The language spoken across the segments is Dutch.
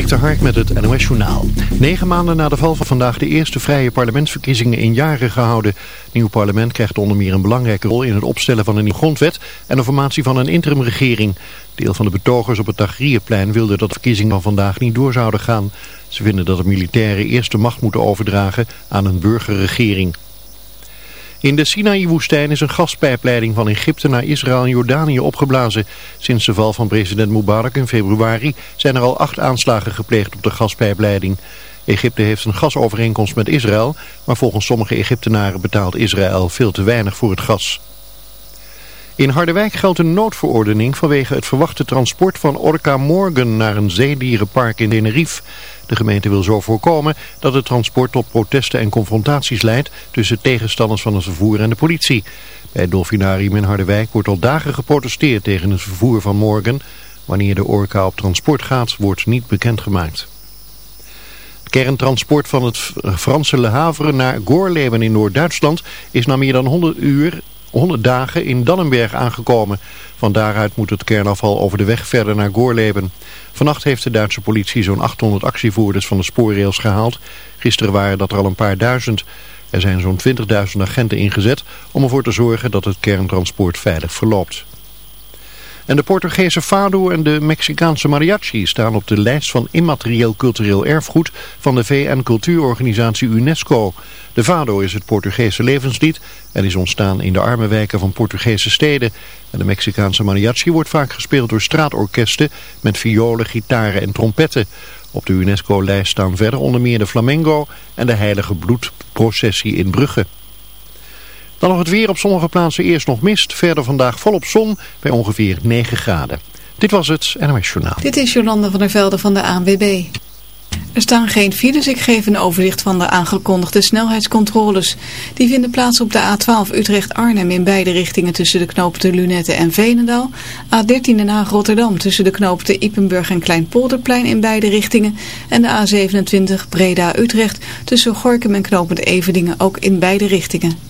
Dikte Hark met het NOS Journaal. Negen maanden na de val van vandaag de eerste vrije parlementsverkiezingen in jaren gehouden. Het nieuw parlement krijgt onder meer een belangrijke rol in het opstellen van een nieuwe grondwet en de formatie van een interimregering. Deel van de betogers op het Tagrierplein wilde dat de verkiezingen van vandaag niet door zouden gaan. Ze vinden dat de militairen eerst de macht moeten overdragen aan een burgerregering. In de Sinaï-woestijn is een gaspijpleiding van Egypte naar Israël en Jordanië opgeblazen. Sinds de val van president Mubarak in februari zijn er al acht aanslagen gepleegd op de gaspijpleiding. Egypte heeft een gasovereenkomst met Israël, maar volgens sommige Egyptenaren betaalt Israël veel te weinig voor het gas. In Harderwijk geldt een noodverordening vanwege het verwachte transport van Orca Morgan naar een zeedierenpark in Tenerife. De gemeente wil zo voorkomen dat het transport tot protesten en confrontaties leidt tussen tegenstanders van het vervoer en de politie. Bij het Dolfinarium in Harderwijk wordt al dagen geprotesteerd tegen het vervoer van Morgan. Wanneer de Orca op transport gaat, wordt niet bekendgemaakt. Het kerntransport van het Franse Le Havre naar Gorleben in Noord-Duitsland is na meer dan 100 uur 100 dagen in Dannenberg aangekomen. Van daaruit moet het kernafval over de weg verder naar Goorleben. Vannacht heeft de Duitse politie zo'n 800 actievoerders van de spoorrails gehaald. Gisteren waren dat er al een paar duizend. Er zijn zo'n 20.000 agenten ingezet om ervoor te zorgen dat het kerntransport veilig verloopt. En de Portugese fado en de Mexicaanse mariachi staan op de lijst van immaterieel cultureel erfgoed van de VN-cultuurorganisatie UNESCO. De fado is het Portugese levenslied en is ontstaan in de arme wijken van Portugese steden. En de Mexicaanse mariachi wordt vaak gespeeld door straatorkesten met violen, gitaren en trompetten. Op de UNESCO-lijst staan verder onder meer de flamengo en de heilige bloedprocessie in Brugge. Dan nog het weer op sommige plaatsen eerst nog mist. Verder vandaag volop zon bij ongeveer 9 graden. Dit was het NOS Journaal. Dit is Jolanda van der Velde van de ANWB. Er staan geen files. Ik geef een overzicht van de aangekondigde snelheidscontroles. Die vinden plaats op de A12 Utrecht-Arnhem in beide richtingen tussen de knooppunten Lunette en Veenendaal. A13 Den Haag-Rotterdam tussen de knooppunten Ippenburg en Kleinpolderplein in beide richtingen. En de A27 Breda-Utrecht tussen Gorkum en knooppunt Everdingen ook in beide richtingen.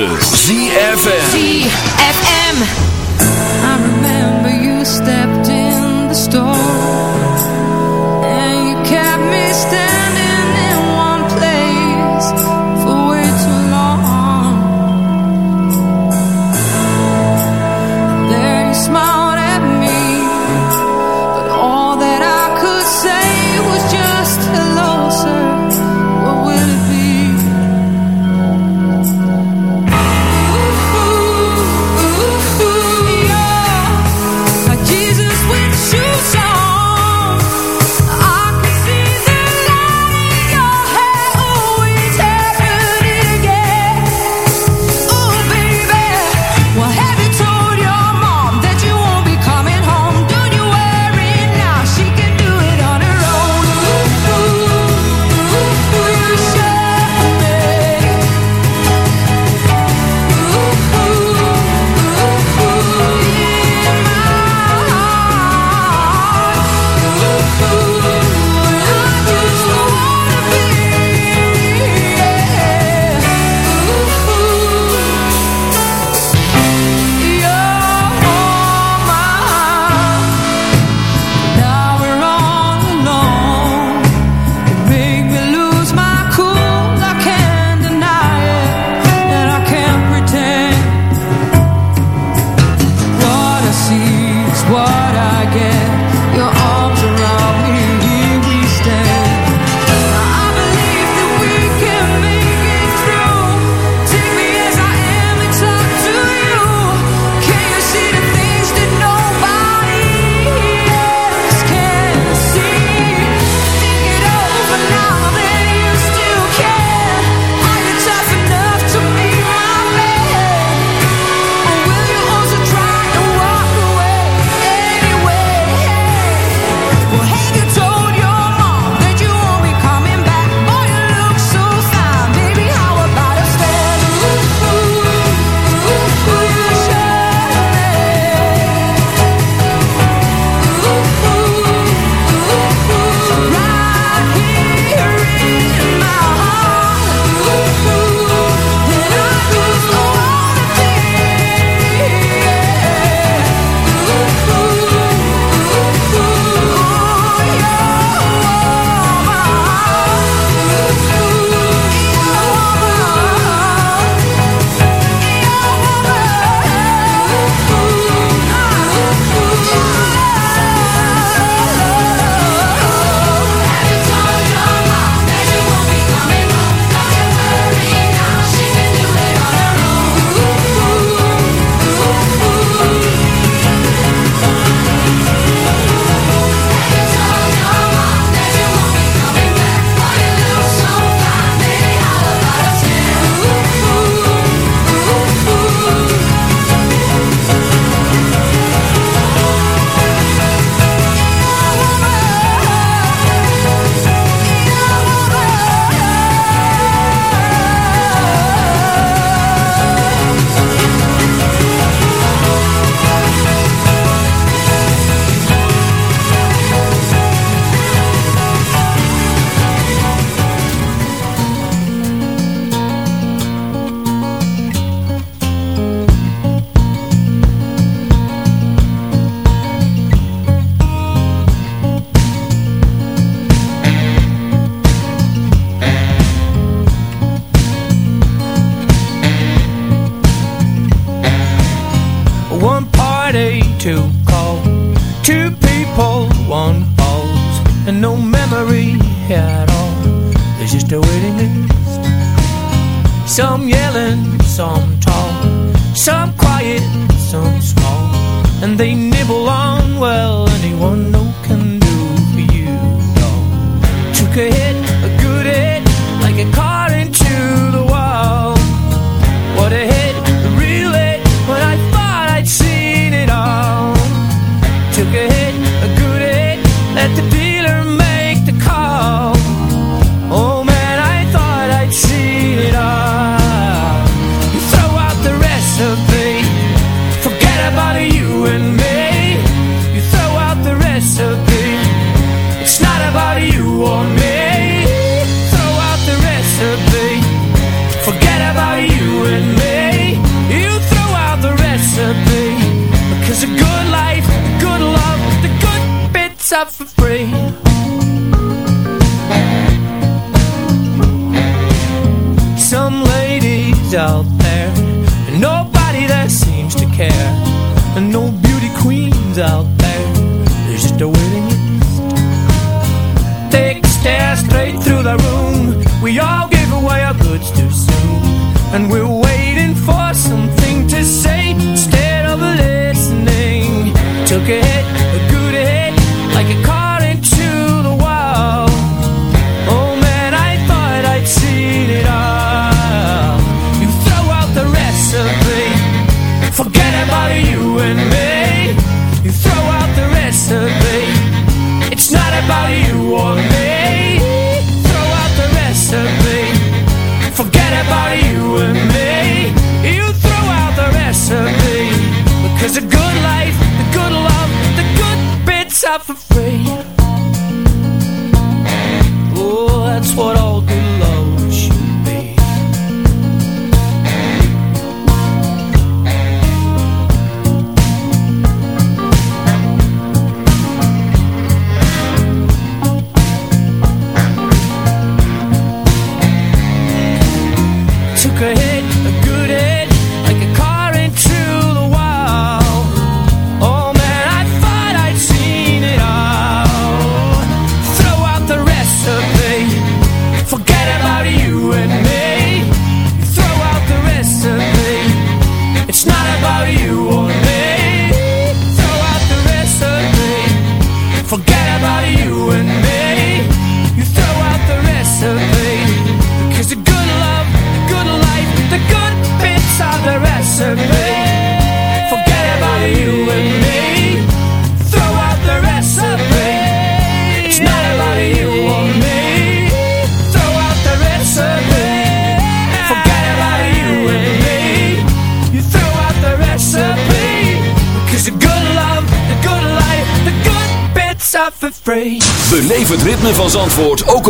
ZFM ZFM I remember you stepped in the store And you kept me standing.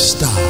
Star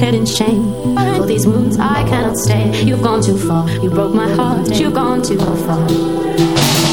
head in shame. For these moons I cannot stay. You've gone too far. You broke my heart. You've gone too far.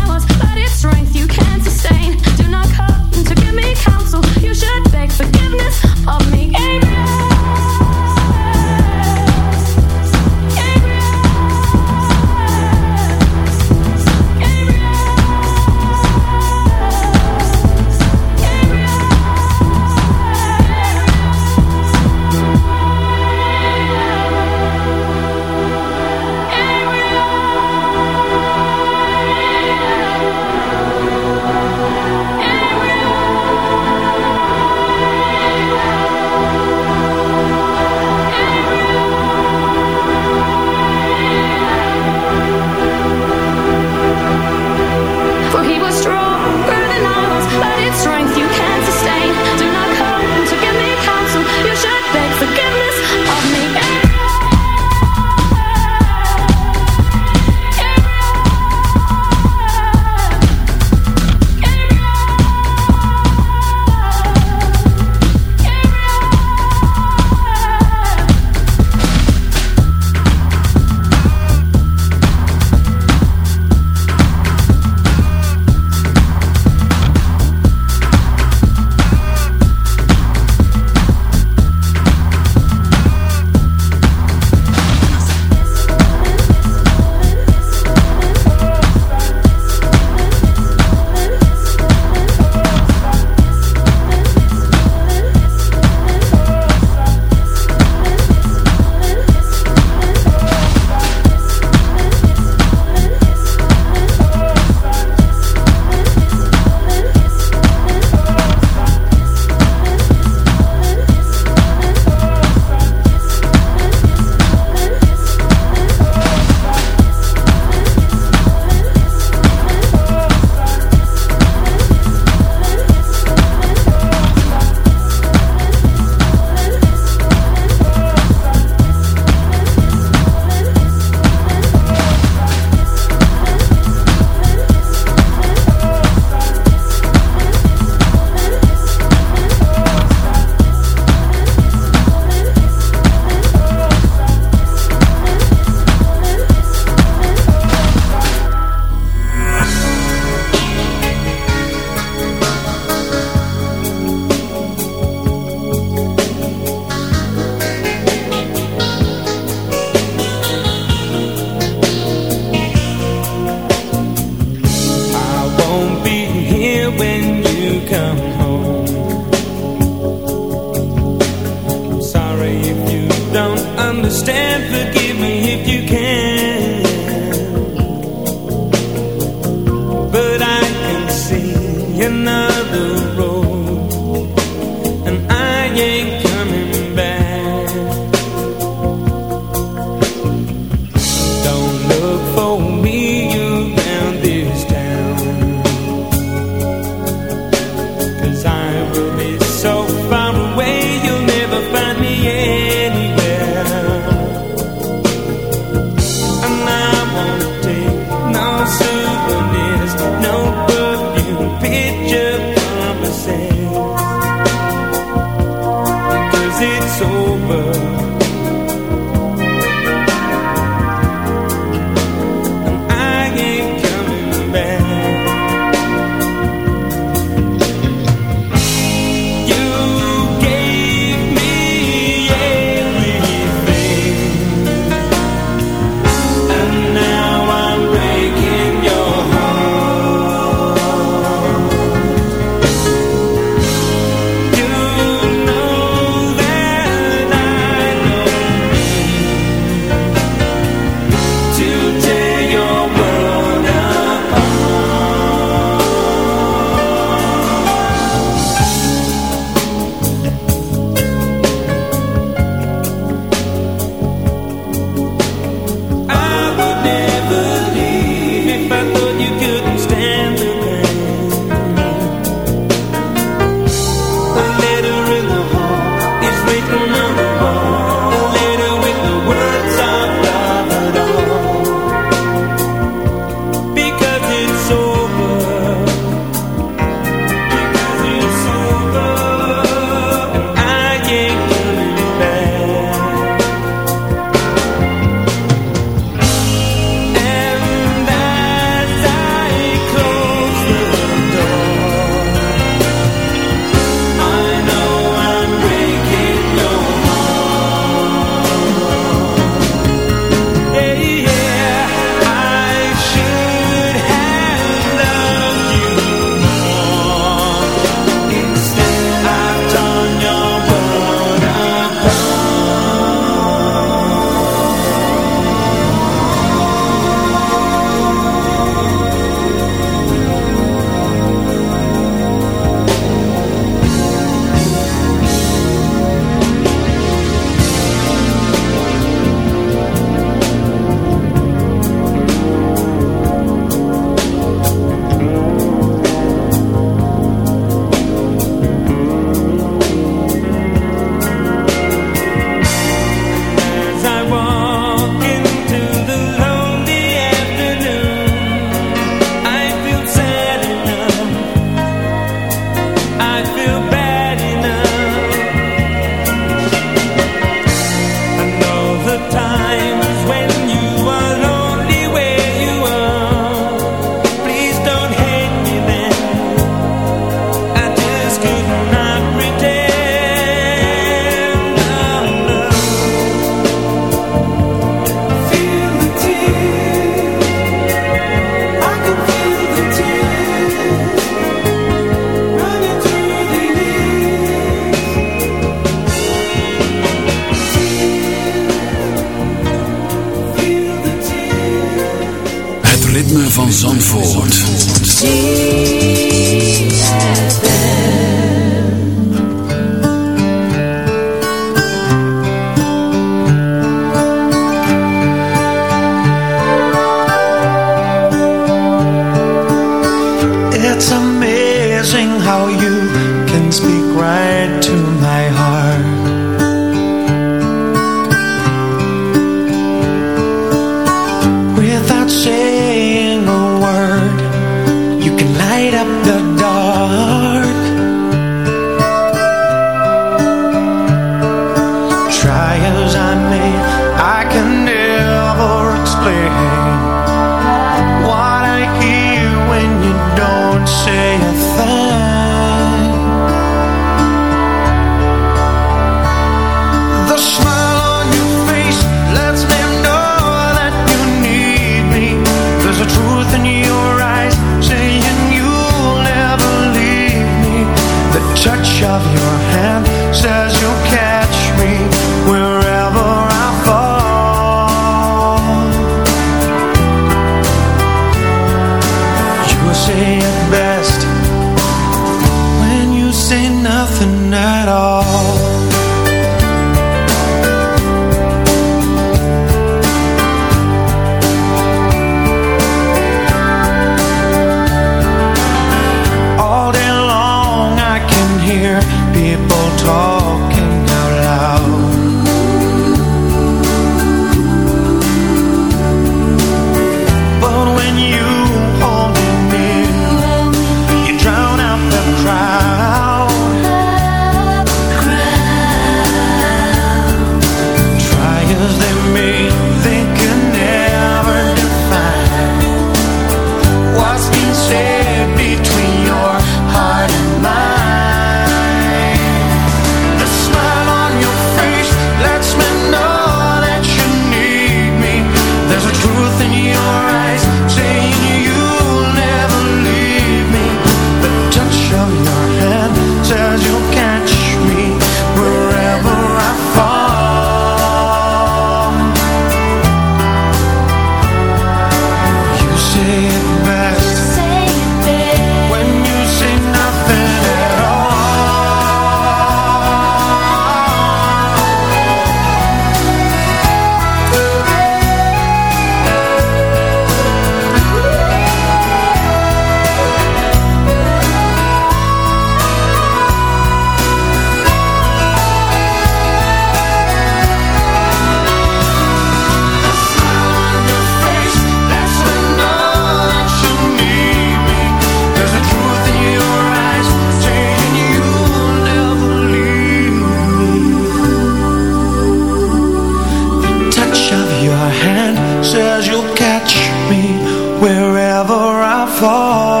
wherever I fall.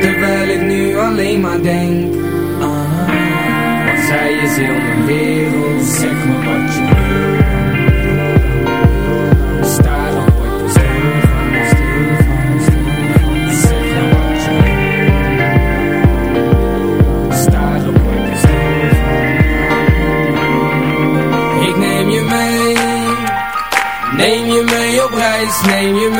Terwijl ik nu alleen maar denk aan haar Want zij is heel mijn wereld Zeg me wat je wil. Staren word ik stil stil stil Zeg me wat je wil. Staren word ik stil van Ik neem je mee Neem je mee op reis, neem je mee